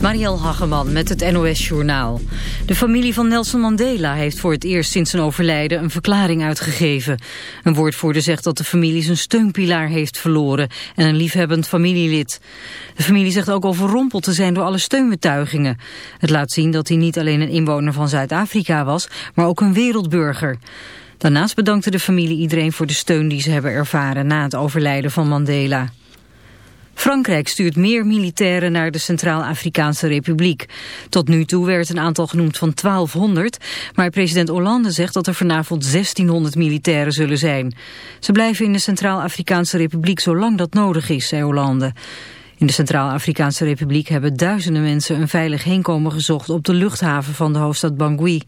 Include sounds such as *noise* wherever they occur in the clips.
Marielle Hageman met het NOS Journaal. De familie van Nelson Mandela heeft voor het eerst sinds zijn overlijden een verklaring uitgegeven. Een woordvoerder zegt dat de familie zijn steunpilaar heeft verloren en een liefhebbend familielid. De familie zegt ook overrompeld te zijn door alle steunbetuigingen. Het laat zien dat hij niet alleen een inwoner van Zuid-Afrika was, maar ook een wereldburger. Daarnaast bedankte de familie iedereen voor de steun die ze hebben ervaren na het overlijden van Mandela. Frankrijk stuurt meer militairen naar de Centraal-Afrikaanse Republiek. Tot nu toe werd een aantal genoemd van 1200, maar president Hollande zegt dat er vanavond 1600 militairen zullen zijn. Ze blijven in de Centraal-Afrikaanse Republiek zolang dat nodig is, zei Hollande. In de Centraal-Afrikaanse Republiek hebben duizenden mensen een veilig heenkomen gezocht op de luchthaven van de hoofdstad Bangui.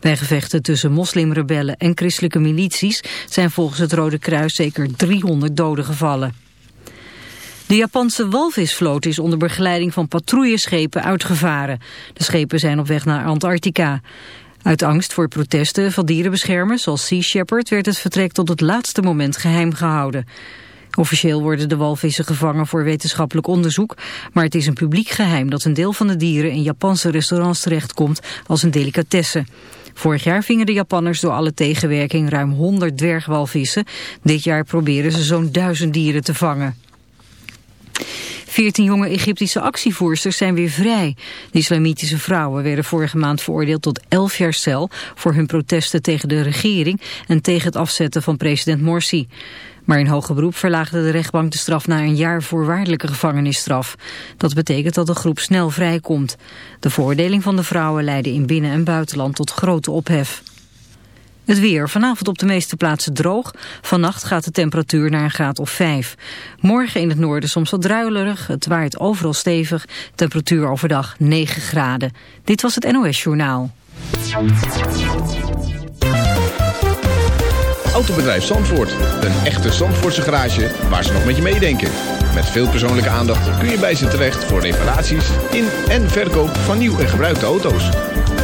Bij gevechten tussen moslimrebellen en christelijke milities zijn volgens het Rode Kruis zeker 300 doden gevallen. De Japanse walvisvloot is onder begeleiding van patrouilleschepen uitgevaren. De schepen zijn op weg naar Antarctica. Uit angst voor protesten van dierenbeschermers zoals Sea Shepherd werd het vertrek tot het laatste moment geheim gehouden. Officieel worden de walvissen gevangen voor wetenschappelijk onderzoek, maar het is een publiek geheim dat een deel van de dieren in Japanse restaurants terechtkomt als een delicatesse. Vorig jaar vingen de Japanners door alle tegenwerking ruim 100 dwergwalvissen. Dit jaar proberen ze zo'n duizend dieren te vangen. Veertien jonge Egyptische actievoersters zijn weer vrij. De islamitische vrouwen werden vorige maand veroordeeld tot elf jaar cel... voor hun protesten tegen de regering en tegen het afzetten van president Morsi. Maar in hoger beroep verlaagde de rechtbank de straf naar een jaar voorwaardelijke gevangenisstraf. Dat betekent dat de groep snel vrijkomt. De veroordeling van de vrouwen leidde in binnen- en buitenland tot grote ophef. Het weer. Vanavond op de meeste plaatsen droog. Vannacht gaat de temperatuur naar een graad of 5. Morgen in het noorden soms wat druilerig. Het waait overal stevig. Temperatuur overdag 9 graden. Dit was het NOS Journaal. Autobedrijf Zandvoort. Een echte Zandvoortse garage waar ze nog met je meedenken. Met veel persoonlijke aandacht kun je bij ze terecht voor reparaties in en verkoop van nieuw en gebruikte auto's.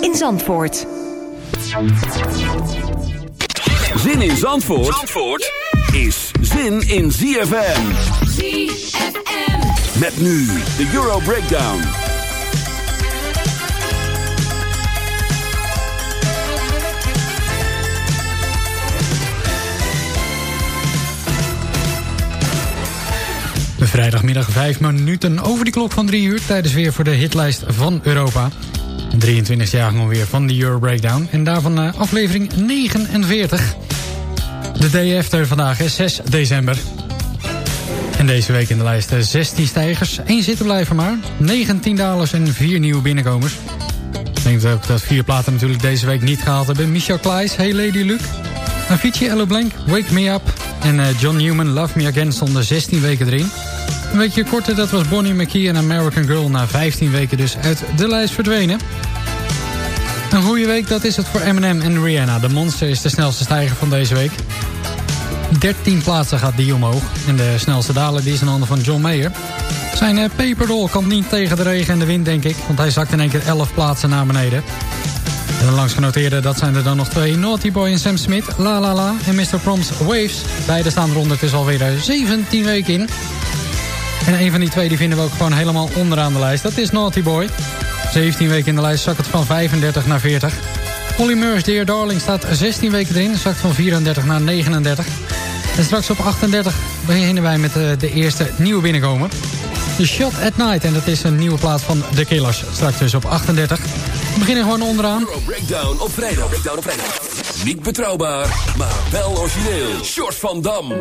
in Zandvoort. Zin in Zandvoort, Zandvoort is zin in ZFM. ZFM. Met nu de Euro Breakdown. Vrijdagmiddag 5 minuten over die klok van 3 uur... tijdens weer voor de hitlijst van Europa. Een 23-jarige alweer van de Euro Breakdown. En daarvan uh, aflevering 49. De day vandaag is 6 december. En deze week in de lijst 16 stijgers, 1 zittenblijver maar. 19 dalers en 4 nieuwe binnenkomers. Ik denk ook dat vier platen natuurlijk deze week niet gehaald hebben. Michel Kleijs, Hey Lady Luke. Avicii, Hello Blank, Wake Me Up. En uh, John Newman, Love Me Again stonden 16 weken erin. Een weekje korter, dat was Bonnie McKee en American Girl... na 15 weken dus uit de lijst verdwenen. Een goede week, dat is het voor Eminem en Rihanna. De Monster is de snelste stijger van deze week. 13 plaatsen gaat die omhoog. En de snelste daler die is in handen van John Mayer. Zijn uh, Paperdoll kan niet tegen de regen en de wind, denk ik. Want hij zakt in één keer 11 plaatsen naar beneden. En de langs genoteerde, dat zijn er dan nog twee. Naughty Boy en Sam Smith, La La La en Mr. Proms Waves. Beide staan er ondertussen alweer 17 weken in. En een van die twee die vinden we ook gewoon helemaal onderaan de lijst. Dat is Naughty Boy. 17 weken in de lijst, zakt het van 35 naar 40. Holly Murs, Dear Darling, staat 16 weken erin. Zakt van 34 naar 39. En straks op 38 beginnen wij met de, de eerste nieuwe binnenkomer. The Shot at Night. En dat is een nieuwe plaat van The Killers. Straks dus op 38. We beginnen gewoon onderaan. Breakdown op vrijdag. Breakdown op vrijdag. Niet betrouwbaar, maar wel origineel. Short van Dam.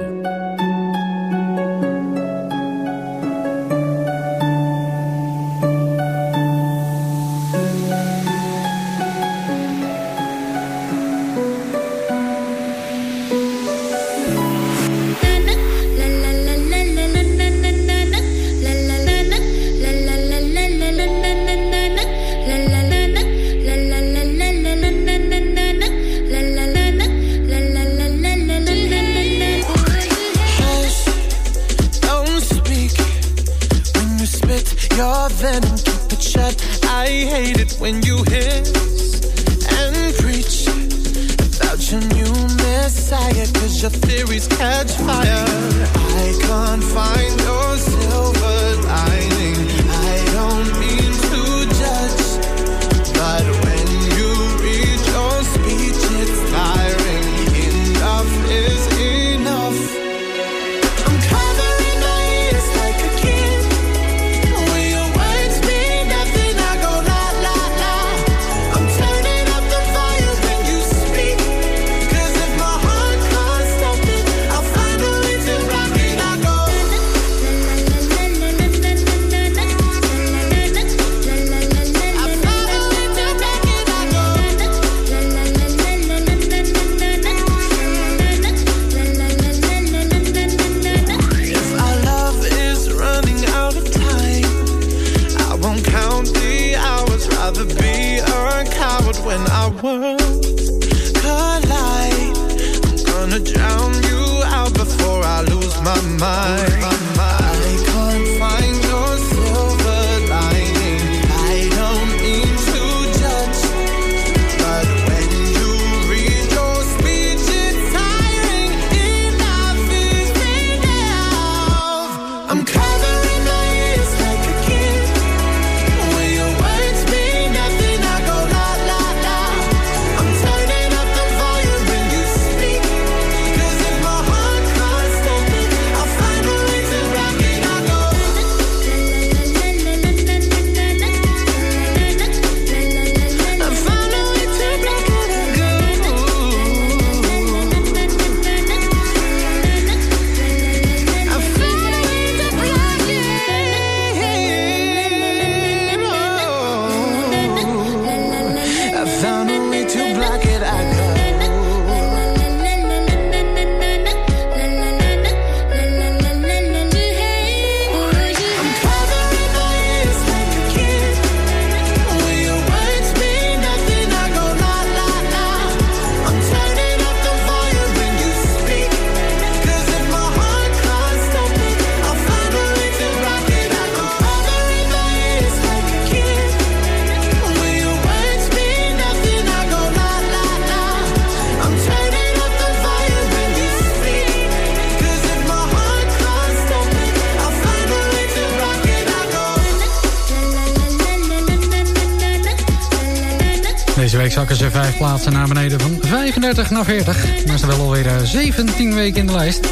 Zakken ze vijf plaatsen naar beneden van 35 naar 40. Maar ze wel alweer eh, 17 weken in de lijst.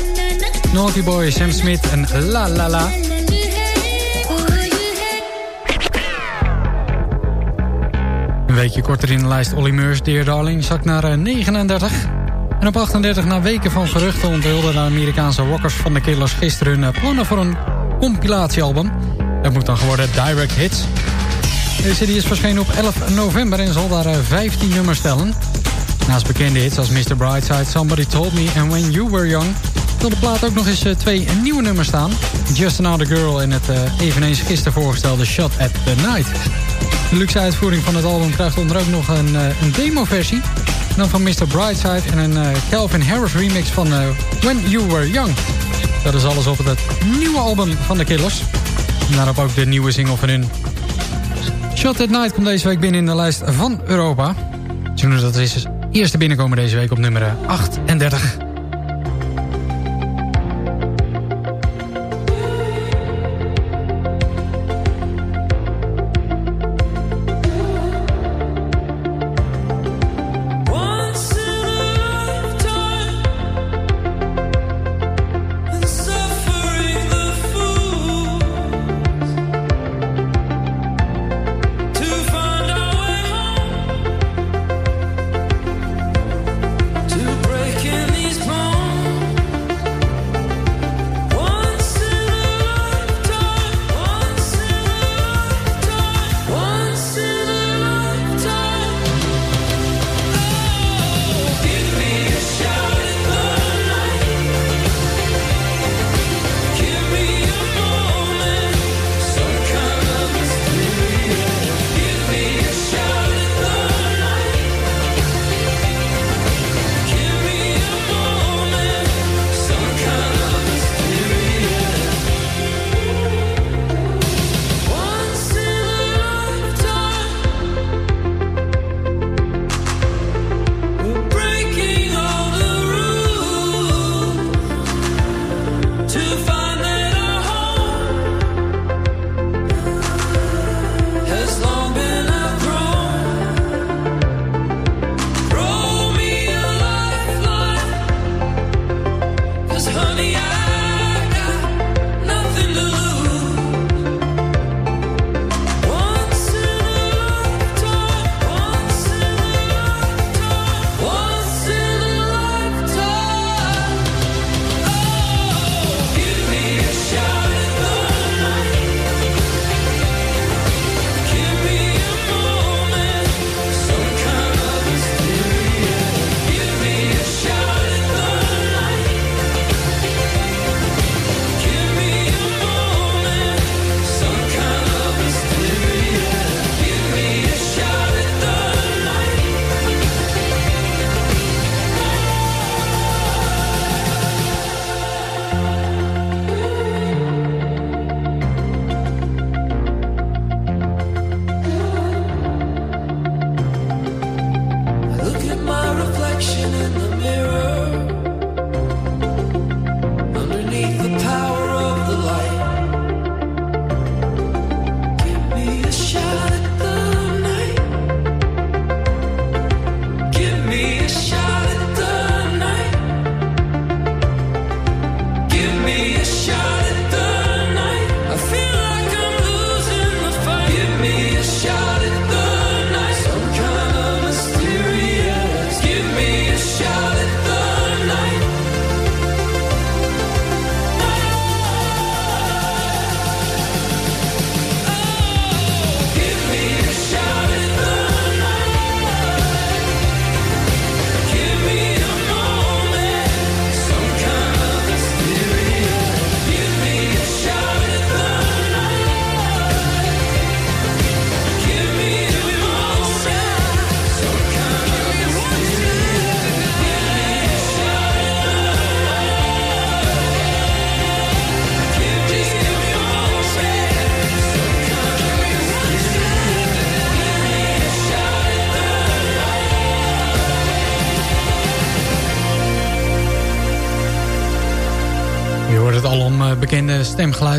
Naughty Boy, Sam Smith en La La La. Een weekje korter in de lijst Olly Murs, Dear Darling, zakt naar eh, 39. En op 38 na weken van geruchten onthulden de Amerikaanse rockers van de Killers gisteren hun eh, plannen voor een compilatiealbum. Dat moet dan geworden Direct Hits. Deze die is verschenen op 11 november en zal daar eh, 15 nummers stellen. Naast bekende hits als Mr. Brightside, Somebody Told Me en When You Were Young... zal de plaat ook nog eens eh, twee nieuwe nummers staan. Just Another Girl en het eh, eveneens gisteren voorgestelde Shot at the Night. De luxe uitvoering van het album krijgt onder ook nog een, eh, een demo-versie. Dan van Mr. Brightside en een eh, Calvin Harris remix van eh, When You Were Young. Dat is alles op het nieuwe album van de Killers. En daarop ook de nieuwe single van hun. Shot at Night komt deze week binnen in de lijst van Europa. Zullen dat is dus eerste binnenkomen deze week op nummer 38.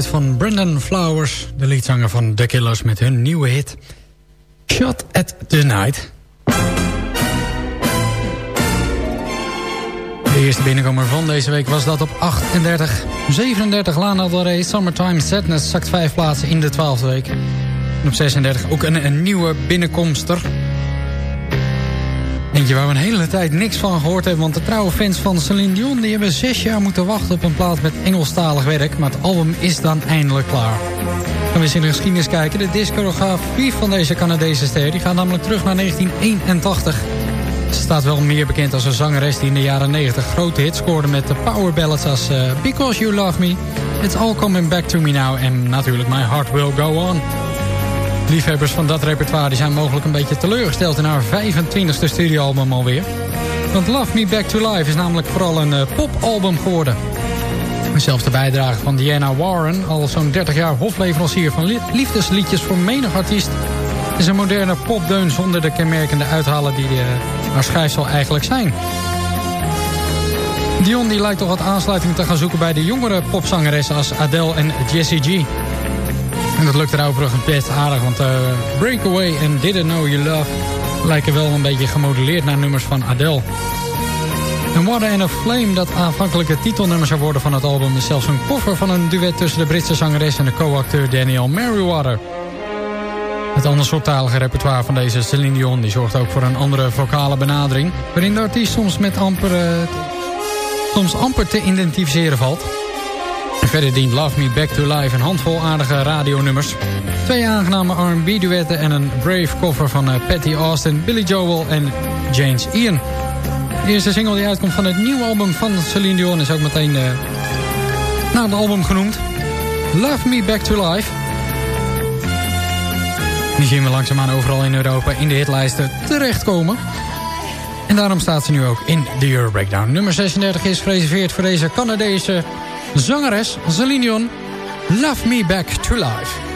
Van Brendan Flowers... de leadzanger van The Killers met hun nieuwe hit... Shot at the Night. De eerste binnenkomer van deze week was dat op 38. 37 Lana Del Rey, Summertime Sadness zakt vijf plaatsen in de 12e week. En op 36 ook een, een nieuwe binnenkomster... Eentje waar we een hele tijd niks van gehoord hebben... want de trouwe fans van Celine Dion... die hebben zes jaar moeten wachten op een plaat met Engelstalig werk... maar het album is dan eindelijk klaar. Gaan we eens in de geschiedenis kijken. De discografie van deze Canadese ster... die gaat namelijk terug naar 1981. Ze staat wel meer bekend als een zangeres... die in de jaren 90 grote hits scoorde met de power ballads als... eh, Because You Love Me, It's All Coming Back To Me Now... en natuurlijk My Heart Will Go On... Liefhebbers van dat repertoire zijn mogelijk een beetje teleurgesteld in haar 25e studioalbum alweer. Want Love Me Back to Life is namelijk vooral een eh, popalbum geworden. Zelfs de bijdrage van Diana Warren, al zo'n 30 jaar hofleverancier van li- liefdesliedjes voor menig artiest, is een moderne popdeun zonder de kenmerkende uithalen die uh, haar schrijfsel eigenlijk zijn. Dion die lijkt toch wat aansluiting te gaan zoeken bij de jongere popzangeressen als Adele en Jessie G. En dat lukt er overigens best aardig, want uh, Breakaway en Didn't Know You Love lijken wel een beetje gemodelleerd naar nummers van Adele. En Water and a Flame, dat aanvankelijk het titelnummer zou worden van het album... is zelfs een koffer van een duet tussen de Britse zangeres en de co-acteur Daniel Merriweather. Het andersoortalige repertoire van deze Celine Dion... die zorgt ook voor een andere vocale benadering... waarin de artiest soms, met amper, uh, soms amper te identificeren valt. Verder dient Love Me Back to Life een handvol aardige radionummers. Twee aangename R&B-duetten en een brave cover van uh, Patty Austin, Billy Joel en James Ian... De eerste single die uitkomt van het nieuwe album van Celine Dion... is ook meteen uh, naar het album genoemd. Love Me Back to Life. Die zien we langzaamaan overal in Europa in de hitlijsten terechtkomen. En daarom staat ze nu ook in de Euro Breakdown. Nummer 36 is gereserveerd voor deze Canadese zangeres Celine Dion. Love Me Back to Life.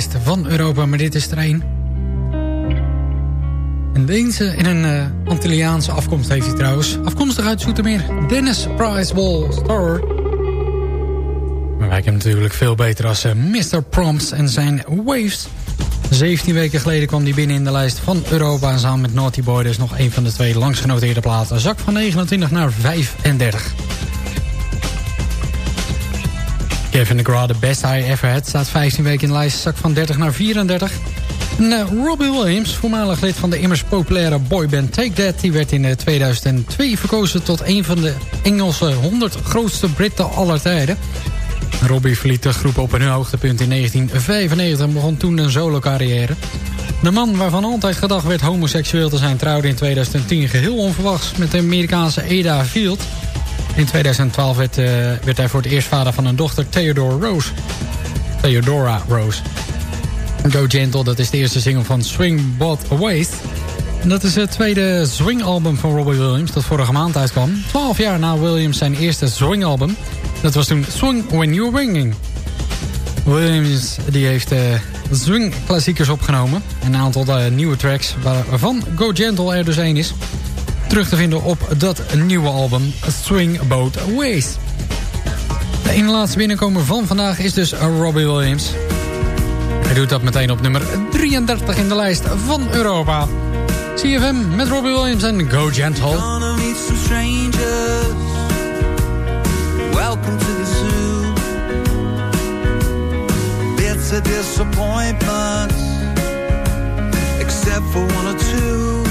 Van Europa, maar dit is er één. Een Deense en een uh, Antilliaanse afkomst heeft hij trouwens. Afkomstig uit Zoetermeer. Dennis Price Wall Store. Maar wij kennen natuurlijk veel beter als uh, Mr. Prompts en zijn Waves. 17 weken geleden kwam hij binnen in de lijst van Europa. En samen met Naughty Boy dus nog een van de twee langst genoteerde platen. Zak van 29 naar 35. Kevin DeGraw, The Best I Ever Had, staat 15 weken in de lijst, zak van 30 naar 34. En uh, Robbie Williams, voormalig lid van de immers populaire boyband Take That... die werd in uh, 2002 verkozen tot een van de Engelse 100 grootste Britten aller tijden. Robbie verliet de groep op een hoogtepunt in 1995 en begon toen een solo-carrière. De man waarvan altijd gedacht werd homoseksueel te zijn... trouwde in 2010 geheel onverwachts met de Amerikaanse Ada Field... In 2012 werd, uh, werd hij voor het eerst vader van een dochter, Theodore Rose. Theodora Rose. Go Gentle, dat is de eerste single van Swing Bot Waste. Dat is het tweede swingalbum van Robbie Williams dat vorige maand uitkwam. 12 jaar na Williams zijn eerste swingalbum. Dat was toen Swing When You're Winging. Williams die heeft uh, swing klassiekers opgenomen. Een aantal uh, nieuwe tracks waarvan Go Gentle er dus één is terug te vinden op dat nieuwe album Swing Boat Ways. De ene laatste binnenkomer van vandaag is dus Robbie Williams. Hij doet dat meteen op nummer 33 in de lijst van Europa. CFM met Robbie Williams en Go Gentle. Except for one or two.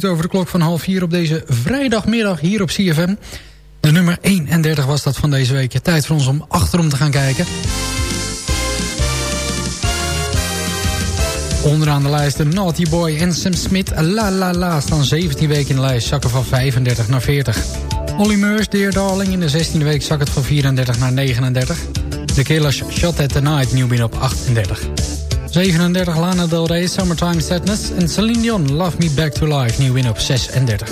15. 1 minuut over de klok van half 4 op deze vrijdagmiddag hier op CFM. De nummer 31 was dat van deze week. Tijd voor ons om achterom te gaan kijken. Onderaan de lijst de Naughty Boy en Sam Smith. La La La staan 17 weken in de lijst. Zakken van 35 naar 40. Olly Murs, Dear Darling. In de 16e week zak het van 34 naar 39. The Killers, Shot at the Night, nieuw binnen op 38. 37 Lana Del Rey, Summertime Sadness. En Celine Dion, Love Me Back to Life, nieuw binnen op 36.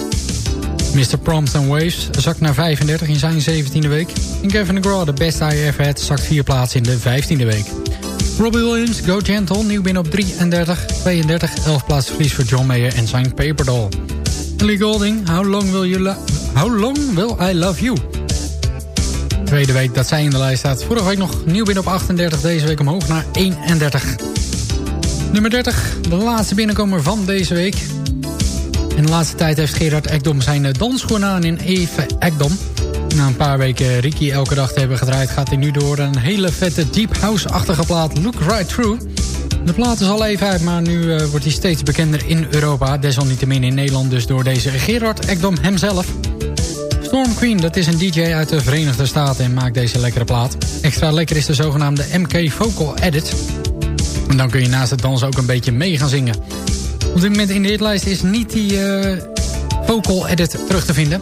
Mr. Proms and Waves zakt naar 35 in zijn 17e week. En Kevin DeGraw, The Best I Ever Had, zakt 4 plaatsen in de 15e week. Robbie Williams, Go Gentle, nieuw binnen op 33. 32, 11 plaatsen verlies voor John Mayer en zijn Paper Doll. Ellie Golding, How Long Will, you How Long Will I Love You? Tweede week dat zij in de lijst staat. Vorige week nog nieuw binnen op 38, deze week omhoog naar 31. Nummer 30, de laatste binnenkomer van deze week. In de laatste tijd heeft Gerard Ekdom zijn eh, dansschoen aan in Even Ekdom. Na een paar weken Ricky elke dag te hebben gedraaid... gaat hij nu door een hele vette deep house-achtige plaat Look Right Through. De plaat is al even uit, maar nu eh, wordt hij steeds bekender in Europa. Desalniettemin in Nederland dus door deze Gerard Ekdom hemzelf. Storm Queen, dat is een DJ uit de Verenigde Staten en maakt deze lekkere plaat. Extra lekker is de zogenaamde MK Vocal Edit. En dan kun je naast het dansen ook een beetje mee gaan zingen. Op dit moment in de hitlijst is niet die eh, vocal edit terug te vinden.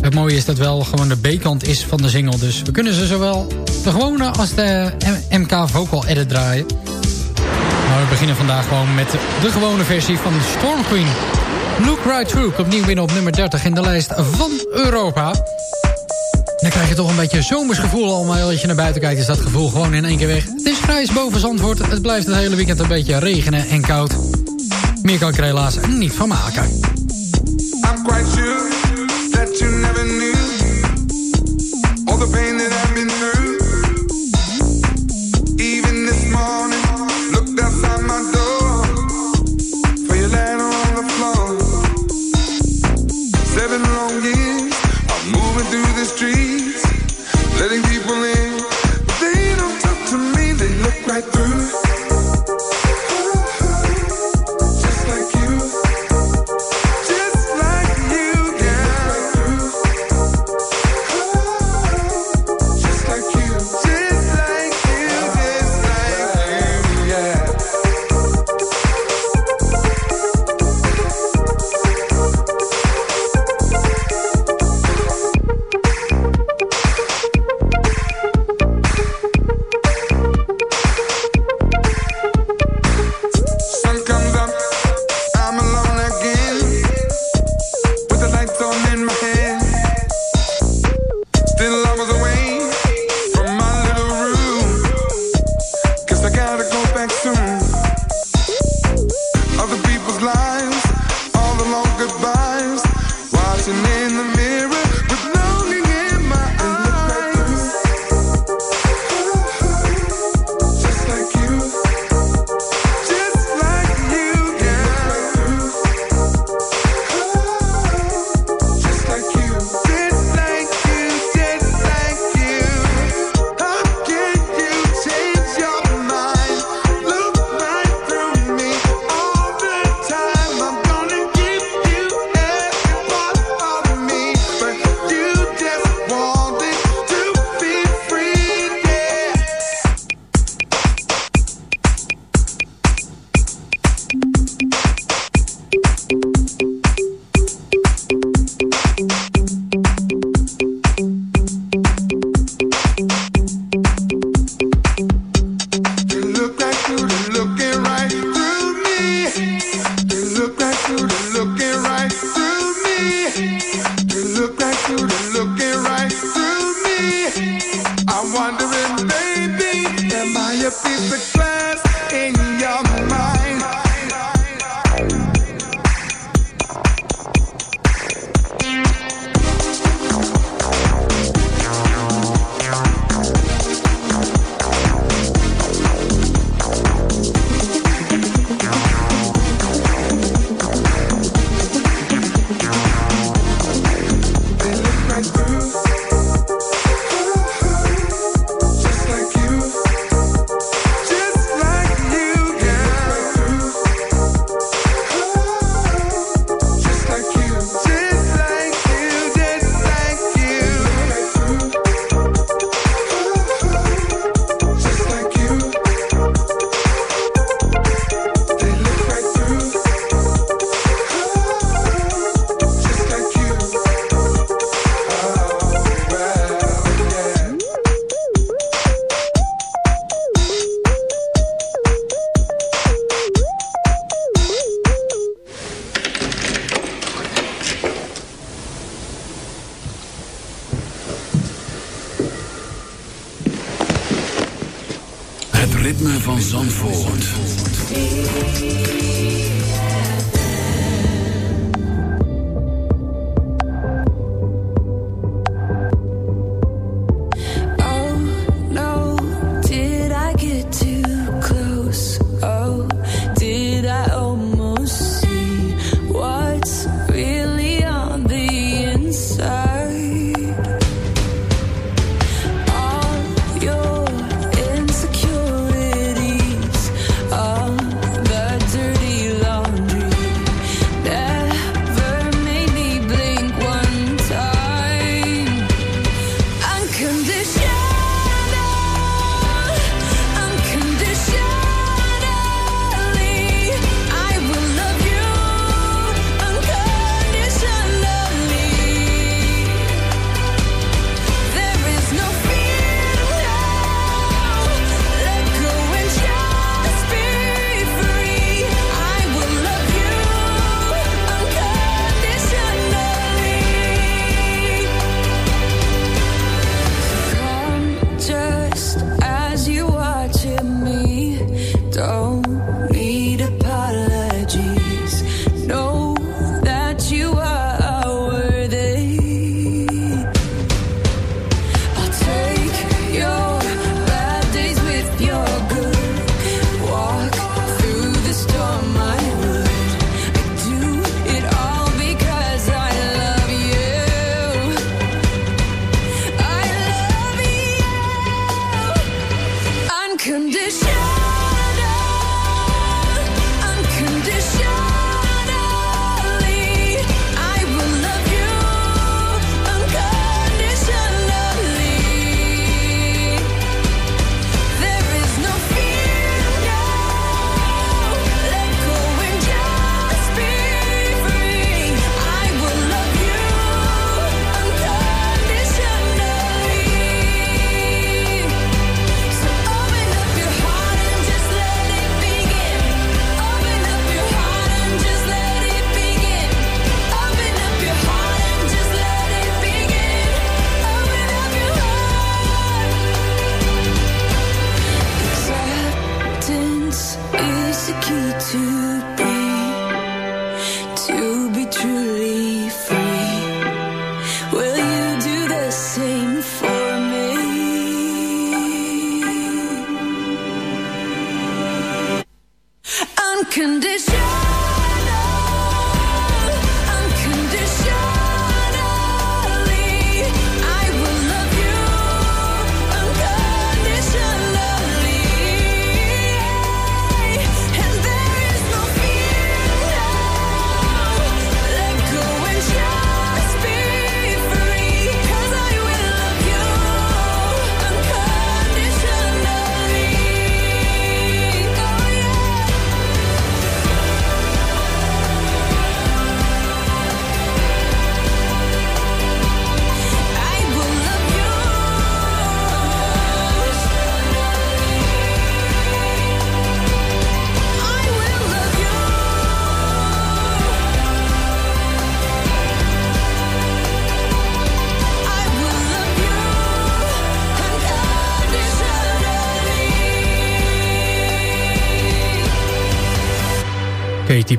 Het mooie is dat wel gewoon de B-kant is van de single. Dus we kunnen ze zowel de gewone als de MK vocal edit draaien. Maar we beginnen vandaag gewoon met de gewone versie van Storm Queen. Look Right Through, opnieuw binnen op nummer 30 in de lijst van Europa. Dan krijg je toch een beetje zomers gevoel al. Als je naar buiten kijkt is dat gevoel gewoon in één keer weg. Grijs boven Zandvoort. Het blijft het hele weekend een beetje regenen en koud. Meer kan ik er helaas niet van maken.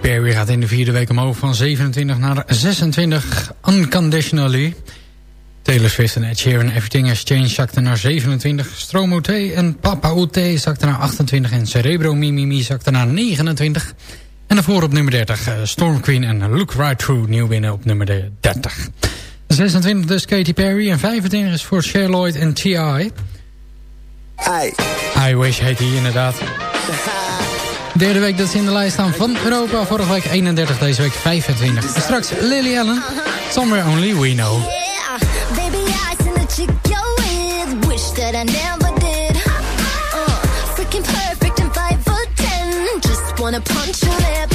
Perry gaat in de vierde week omhoog van 27 naar 26. Unconditionally. Taylor Swift en Ed Sheeran Everything Has Changed zakten naar 27. Stromo T en Papa O.T. zakten naar 28. En Cerebro Mimimi zakte naar 29. En daarvoor op nummer 30 eh, Storm Queen en Look Right Through. Nieuw winnen op nummer 30. 26 dus Katy Perry en 25 is voor Cher Lloyd en T.I. I. I wish heet hij inderdaad. *laughs* Derde week dat ze in de lijst staan van Europa. Vorige week 31, deze week 25. Straks Lily Allen, Somewhere Only We Know. Freaking perfect wanna punch.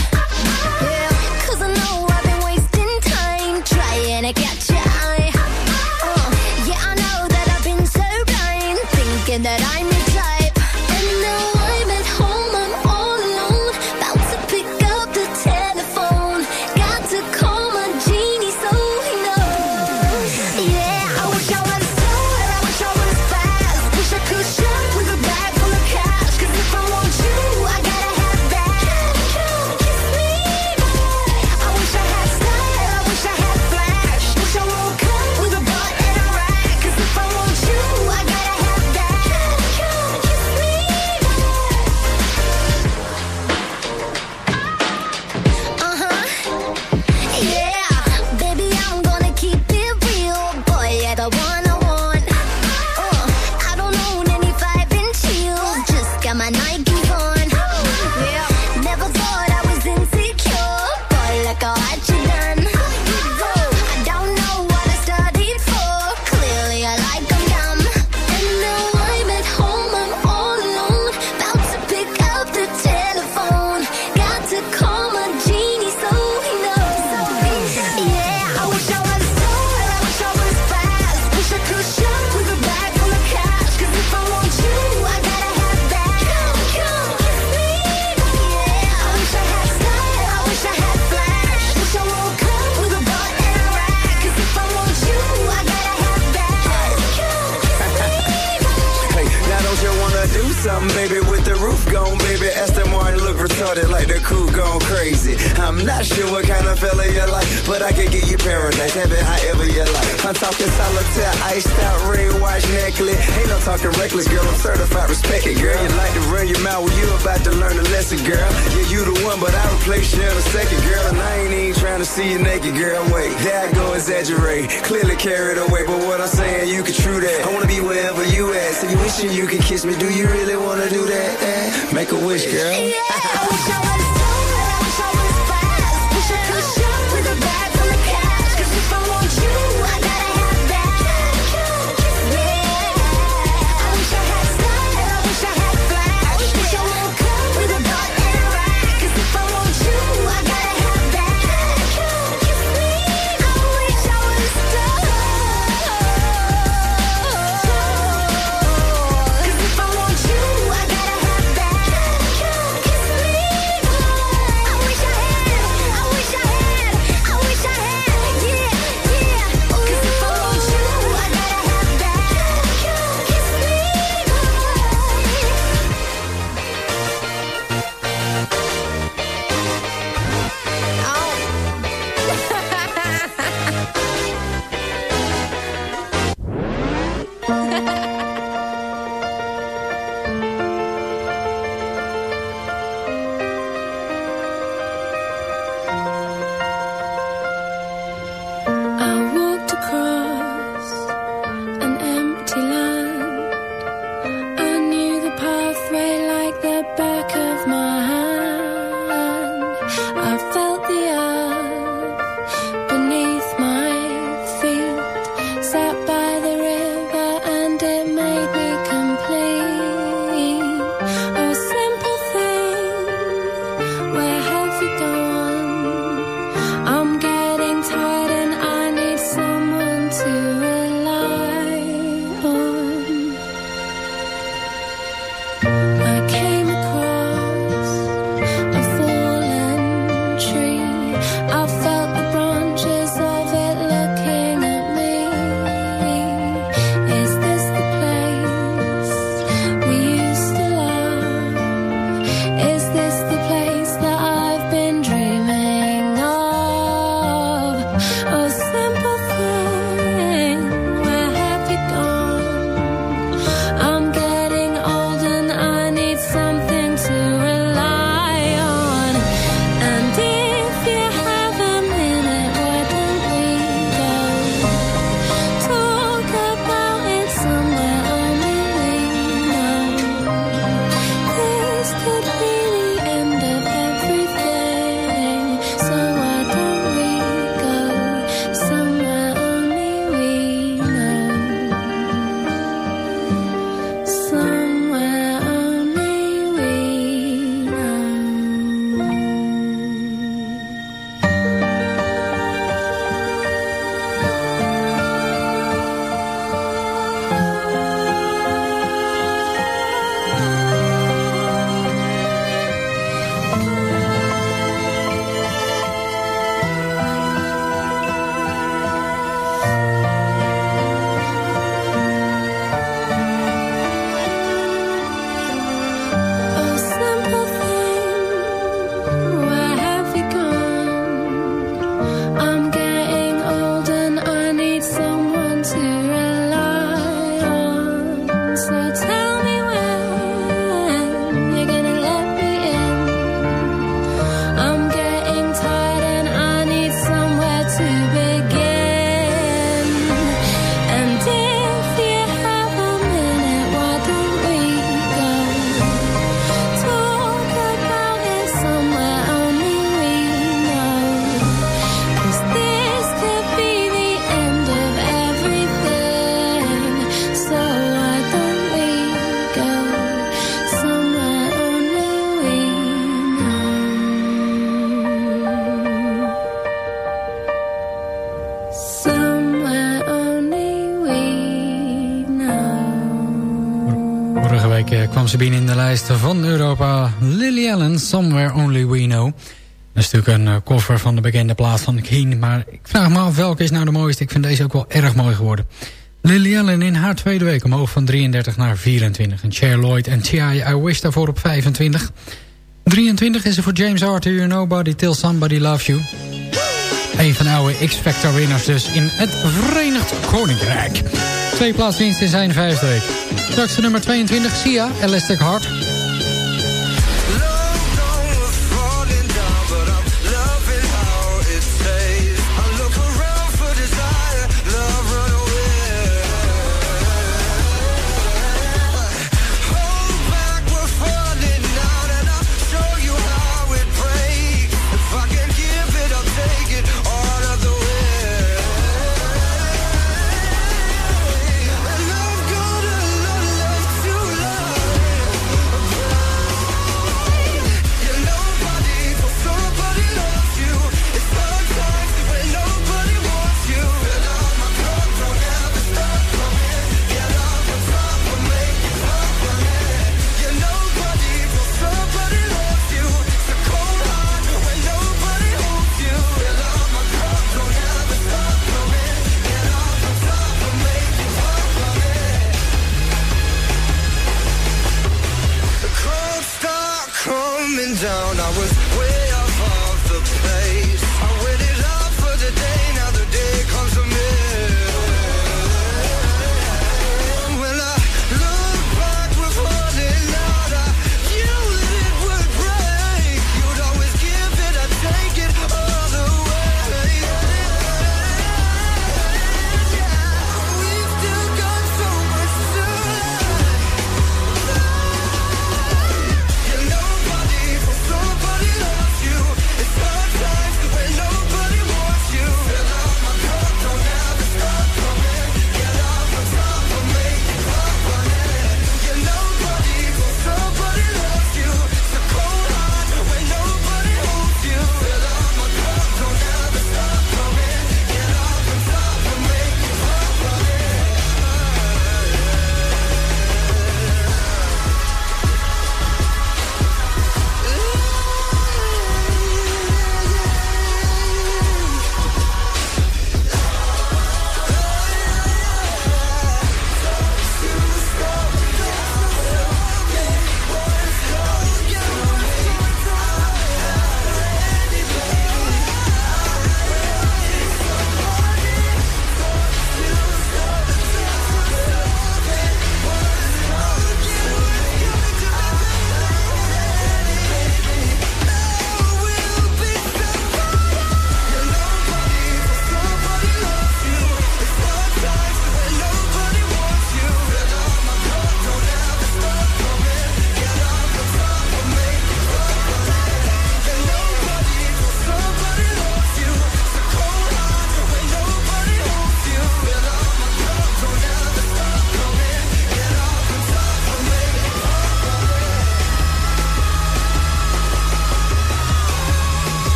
me, do you really wanna do that? Eh, make a wish, girl. Allen, Somewhere Only We Know. Dat is natuurlijk een eh, cover van de bekende plaat van Keen. Maar ik vraag me af welke is nou de mooiste. Ik vind deze ook wel erg mooi geworden. Lily Allen in haar tweede week omhoog van 33 naar 24. En Cher Lloyd en T.I. I Wish daarvoor op 25. 23 is er voor James Arthur, Nobody Till Somebody Loves You. Een van de oude X-Factor winnaars dus in het Verenigd Koninkrijk. Twee plaatswinst in zijn vijfde week. De nummer 22, Sia, Elastic Heart.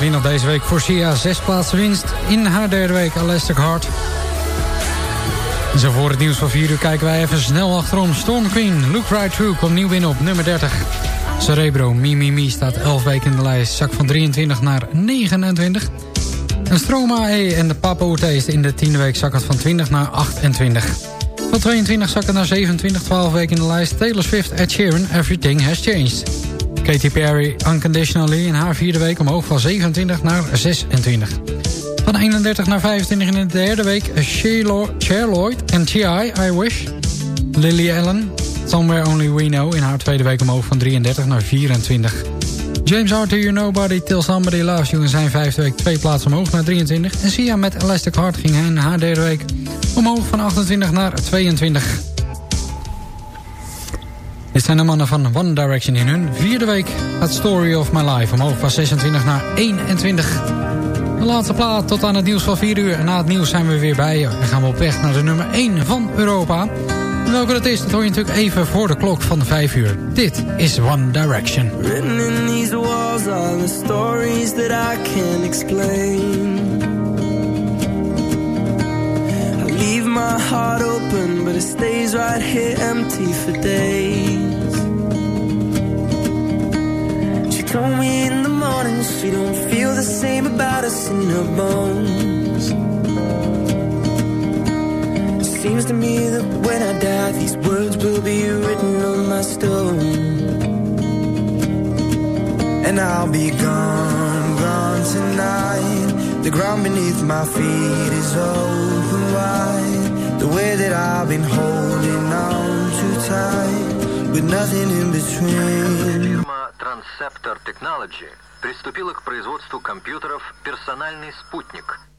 22 deze week voor Sia. Zes plaatsen winst in haar derde week Elastic Heart. Zo voor het nieuws van 4 uur kijken wij even snel achterom. Storm Queen, Look Right Through, komt nieuw binnen op nummer 30. Cerebro, Mi Mi staat 11 weken in de lijst. Zak van 23 naar 29. En Stroma E en de Papa Taste in de tiende week zakken van 20 naar 28. Van 22 zakken naar 27, 12 weken in de lijst. Taylor Swift, Ed Sheeran, Everything Has Changed. Katy Perry, Unconditionally in haar vierde week omhoog van 27 naar 26. Van 31 naar 25 in de derde week Cher Lloyd en T.I. I Wish. Lily Allen, Somewhere Only We Know in haar tweede week omhoog van 33 naar 24. James Arthur, You Nobody, Till Somebody Loves You in zijn vijfde week twee plaatsen omhoog naar 23. En Sia met Elastic Heart ging in haar derde week omhoog van 28 naar 22. Dit zijn de mannen van One Direction in hun vierde week. Het Story of My Life omhoog van 26 naar 21. De laatste plaat tot aan het nieuws van 4 uur. En na het nieuws zijn we weer bij je. En gaan we op weg naar de nummer 1 van Europa. En welke dat is, dat hoor je natuurlijk even voor de klok van 5 uur. Dit is One Direction. Written in these walls are the stories that I can't explain. My heart open, but it stays right here empty for days. She told me in the morning she don't feel the same about us in her bones. Seems to me that when I die, these words will be written on my stone. And I'll be gone, gone tonight. The ground beneath my feet is open wide. The way that I've been holding on too tight, with nothing in between. Фирма Transceptor Technology приступила к производству компьютеров «Персональный спутник».